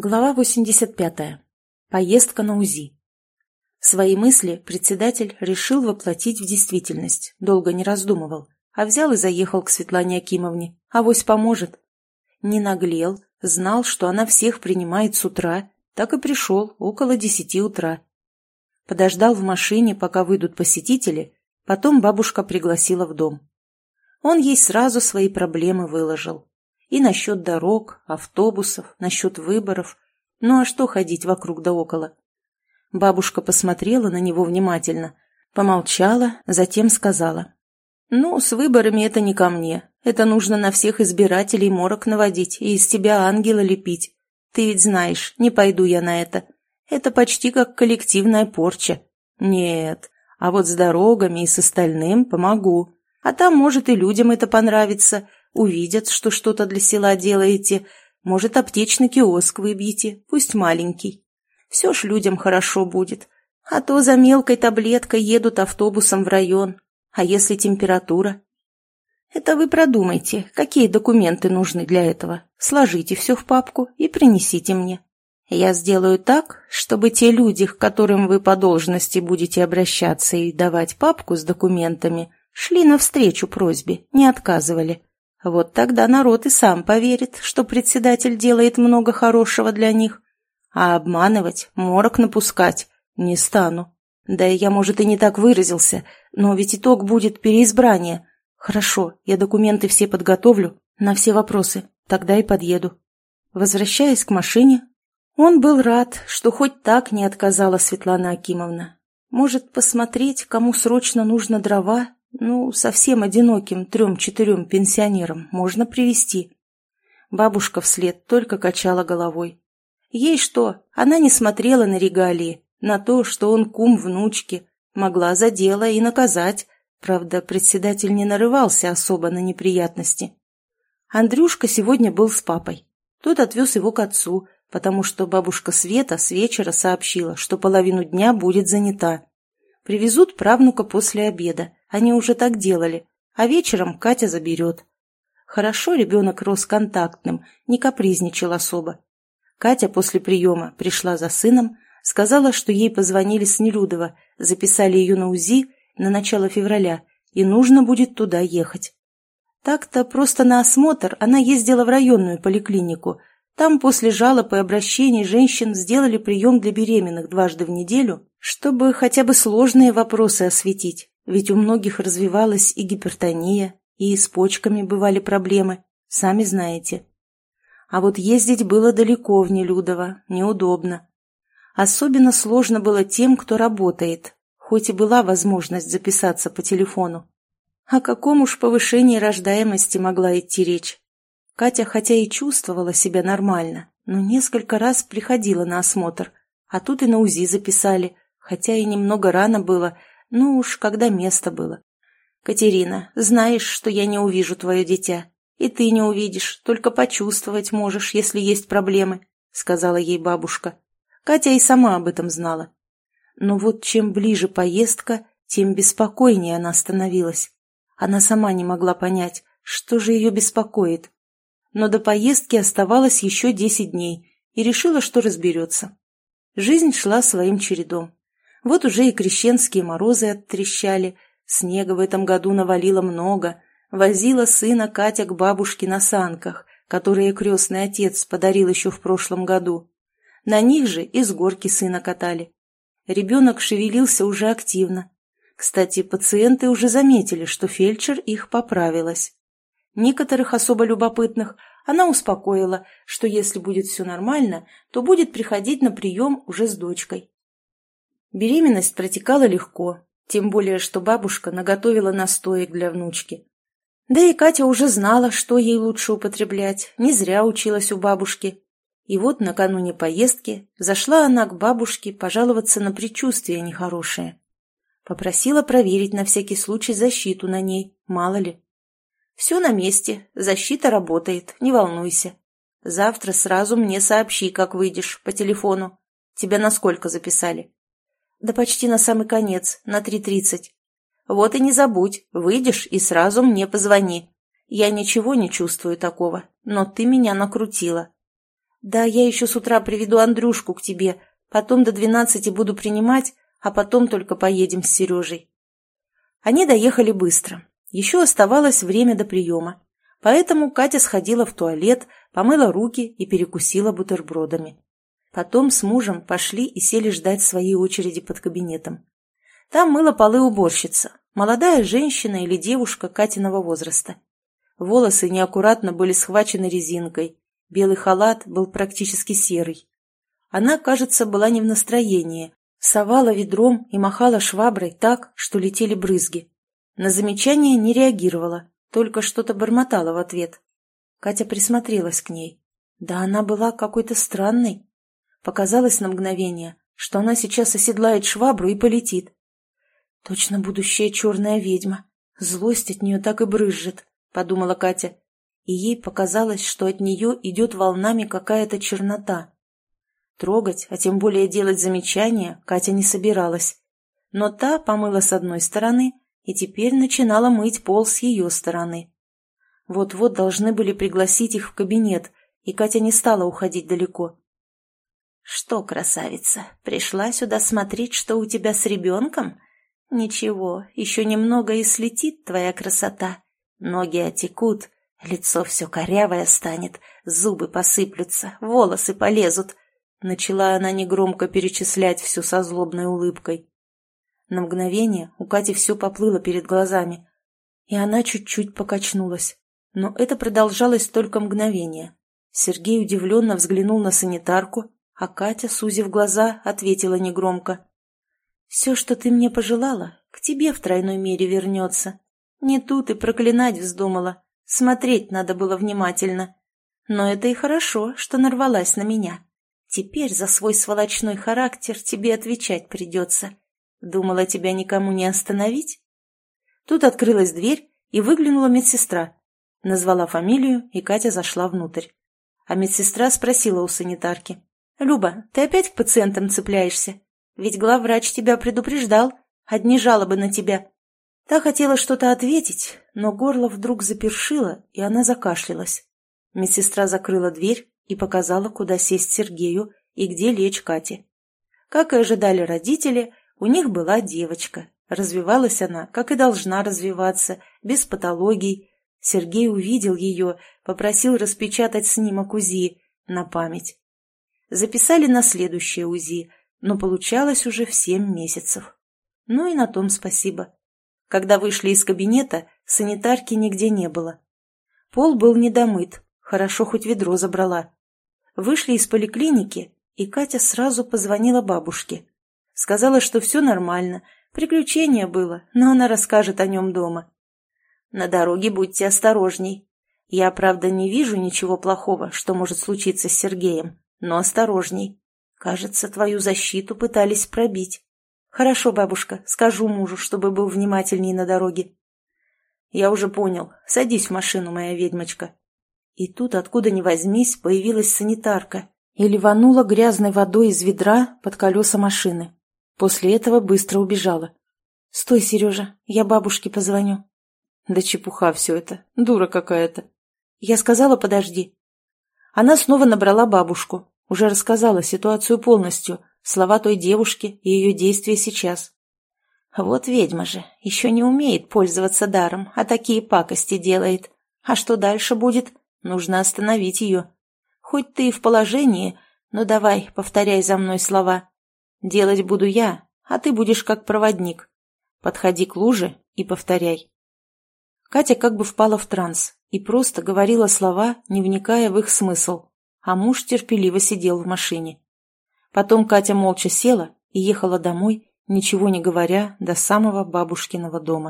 Глава 85. Поездка на УЗИ. Свои мысли председатель решил воплотить в действительность, долго не раздумывал, а взял и заехал к Светлане Акимовне. Авось поможет. Не наглел, знал, что она всех принимает с утра, так и пришел около десяти утра. Подождал в машине, пока выйдут посетители, потом бабушка пригласила в дом. Он ей сразу свои проблемы выложил. И насчет дорог, автобусов, насчет выборов. Ну а что ходить вокруг да около? Бабушка посмотрела на него внимательно, помолчала, затем сказала. «Ну, с выборами это не ко мне. Это нужно на всех избирателей морок наводить и из тебя ангела лепить. Ты ведь знаешь, не пойду я на это. Это почти как коллективная порча. Нет, а вот с дорогами и с остальным помогу. А там, может, и людям это понравится, Увидят, что что-то для села делаете. Может, аптечный киоск выбьете, пусть маленький. Все ж людям хорошо будет. А то за мелкой таблеткой едут автобусом в район. А если температура? Это вы продумайте, какие документы нужны для этого. Сложите все в папку и принесите мне. Я сделаю так, чтобы те люди, к которым вы по должности будете обращаться и давать папку с документами, шли навстречу просьбе, не отказывали. Вот тогда народ и сам поверит, что председатель делает много хорошего для них. А обманывать, морок напускать не стану. Да и я, может, и не так выразился, но ведь итог будет переизбрание. Хорошо, я документы все подготовлю на все вопросы, тогда и подъеду. Возвращаясь к машине, он был рад, что хоть так не отказала Светлана Акимовна. Может, посмотреть, кому срочно нужно дрова ну, совсем одиноким трем-четырем пенсионерам можно привести. Бабушка вслед только качала головой. Ей что, она не смотрела на регалии, на то, что он кум внучки, могла за дело и наказать. Правда, председатель не нарывался особо на неприятности. Андрюшка сегодня был с папой. Тот отвез его к отцу, потому что бабушка Света с вечера сообщила, что половину дня будет занята. Привезут правнука после обеда, они уже так делали, а вечером Катя заберет. Хорошо ребенок рос контактным, не капризничал особо. Катя после приема пришла за сыном, сказала, что ей позвонили с Нелюдова, записали ее на УЗИ на начало февраля, и нужно будет туда ехать. Так-то просто на осмотр она ездила в районную поликлинику. Там после жалоб и обращений женщин сделали прием для беременных дважды в неделю, чтобы хотя бы сложные вопросы осветить. Ведь у многих развивалась и гипертония, и с почками бывали проблемы, сами знаете. А вот ездить было далеко в Нелюдово, неудобно. Особенно сложно было тем, кто работает, хоть и была возможность записаться по телефону. О каком уж повышении рождаемости могла идти речь? Катя хотя и чувствовала себя нормально, но несколько раз приходила на осмотр, а тут и на УЗИ записали, хотя и немного рано было, ну уж, когда место было. «Катерина, знаешь, что я не увижу твое дитя. И ты не увидишь, только почувствовать можешь, если есть проблемы», — сказала ей бабушка. Катя и сама об этом знала. Но вот чем ближе поездка, тем беспокойнее она становилась. Она сама не могла понять, что же ее беспокоит. Но до поездки оставалось еще десять дней, и решила, что разберется. Жизнь шла своим чередом. Вот уже и крещенские морозы оттрещали, снега в этом году навалило много, возила сына Катя к бабушке на санках, которые крестный отец подарил еще в прошлом году. На них же из горки сына катали. Ребенок шевелился уже активно. Кстати, пациенты уже заметили, что фельдшер их поправилась. Некоторых особо любопытных она успокоила, что если будет все нормально, то будет приходить на прием уже с дочкой. Беременность протекала легко, тем более, что бабушка наготовила настоек для внучки. Да и Катя уже знала, что ей лучше употреблять, не зря училась у бабушки. И вот накануне поездки зашла она к бабушке пожаловаться на предчувствие нехорошее. Попросила проверить на всякий случай защиту на ней, мало ли. «Все на месте, защита работает, не волнуйся. Завтра сразу мне сообщи, как выйдешь, по телефону. Тебя на сколько записали?» Да почти на самый конец, на три тридцать. Вот и не забудь, выйдешь и сразу мне позвони. Я ничего не чувствую такого, но ты меня накрутила. «Да, я еще с утра приведу Андрюшку к тебе, потом до двенадцати буду принимать, а потом только поедем с Сережей». Они доехали быстро. Еще оставалось время до приема. Поэтому Катя сходила в туалет, помыла руки и перекусила бутербродами. Потом с мужем пошли и сели ждать своей очереди под кабинетом. Там мыла полы уборщица, молодая женщина или девушка Катиного возраста. Волосы неаккуратно были схвачены резинкой, белый халат был практически серый. Она, кажется, была не в настроении, совала ведром и махала шваброй так, что летели брызги. На замечание не реагировала, только что-то бормотала в ответ. Катя присмотрелась к ней. Да она была какой-то странной. Показалось на мгновение, что она сейчас оседлает швабру и полетит. Точно будущая черная ведьма. Злость от нее так и брызжет, подумала Катя. И ей показалось, что от нее идет волнами какая-то чернота. Трогать, а тем более делать замечания, Катя не собиралась. Но та помыла с одной стороны и теперь начинала мыть пол с ее стороны. Вот-вот должны были пригласить их в кабинет, и Катя не стала уходить далеко. «Что, красавица, пришла сюда смотреть, что у тебя с ребенком? Ничего, еще немного и слетит твоя красота. Ноги отекут, лицо все корявое станет, зубы посыплются, волосы полезут». Начала она негромко перечислять все со злобной улыбкой. На мгновение у Кати все поплыло перед глазами, и она чуть-чуть покачнулась. Но это продолжалось только мгновение. Сергей удивленно взглянул на санитарку, а Катя, сузив глаза, ответила негромко. «Все, что ты мне пожелала, к тебе в тройной мере вернется. Не тут и проклинать вздумала. Смотреть надо было внимательно. Но это и хорошо, что нарвалась на меня. Теперь за свой сволочной характер тебе отвечать придется. Думала, тебя никому не остановить?» Тут открылась дверь, и выглянула медсестра. Назвала фамилию, и Катя зашла внутрь. А медсестра спросила у санитарки. «Люба, ты опять к пациентам цепляешься? Ведь главврач тебя предупреждал. Одни жалобы на тебя». Та хотела что-то ответить, но горло вдруг запершило, и она закашлялась. Медсестра закрыла дверь и показала, куда сесть Сергею и где лечь Кате. Как и ожидали родители, у них была девочка. Развивалась она, как и должна развиваться, без патологий. Сергей увидел ее, попросил распечатать снимок УЗИ на память. Записали на следующее УЗИ, но получалось уже в семь месяцев. Ну и на том спасибо. Когда вышли из кабинета, санитарки нигде не было. Пол был недомыт, хорошо хоть ведро забрала. Вышли из поликлиники, и Катя сразу позвонила бабушке. Сказала, что все нормально, приключение было, но она расскажет о нем дома. На дороге будьте осторожней. Я, правда, не вижу ничего плохого, что может случиться с Сергеем. Но осторожней. Кажется, твою защиту пытались пробить. Хорошо, бабушка, скажу мужу, чтобы был внимательней на дороге. Я уже понял. Садись в машину, моя ведьмочка. И тут, откуда ни возьмись, появилась санитарка и ливанула грязной водой из ведра под колеса машины. После этого быстро убежала. «Стой, Сережа, я бабушке позвоню». «Да чепуха все это, дура какая-то». «Я сказала, подожди». Она снова набрала бабушку, уже рассказала ситуацию полностью, слова той девушки и ее действия сейчас. Вот ведьма же, еще не умеет пользоваться даром, а такие пакости делает. А что дальше будет? Нужно остановить ее. Хоть ты и в положении, но давай, повторяй за мной слова. Делать буду я, а ты будешь как проводник. Подходи к луже и повторяй. Катя как бы впала в транс и просто говорила слова, не вникая в их смысл, а муж терпеливо сидел в машине. Потом Катя молча села и ехала домой, ничего не говоря, до самого бабушкиного дома.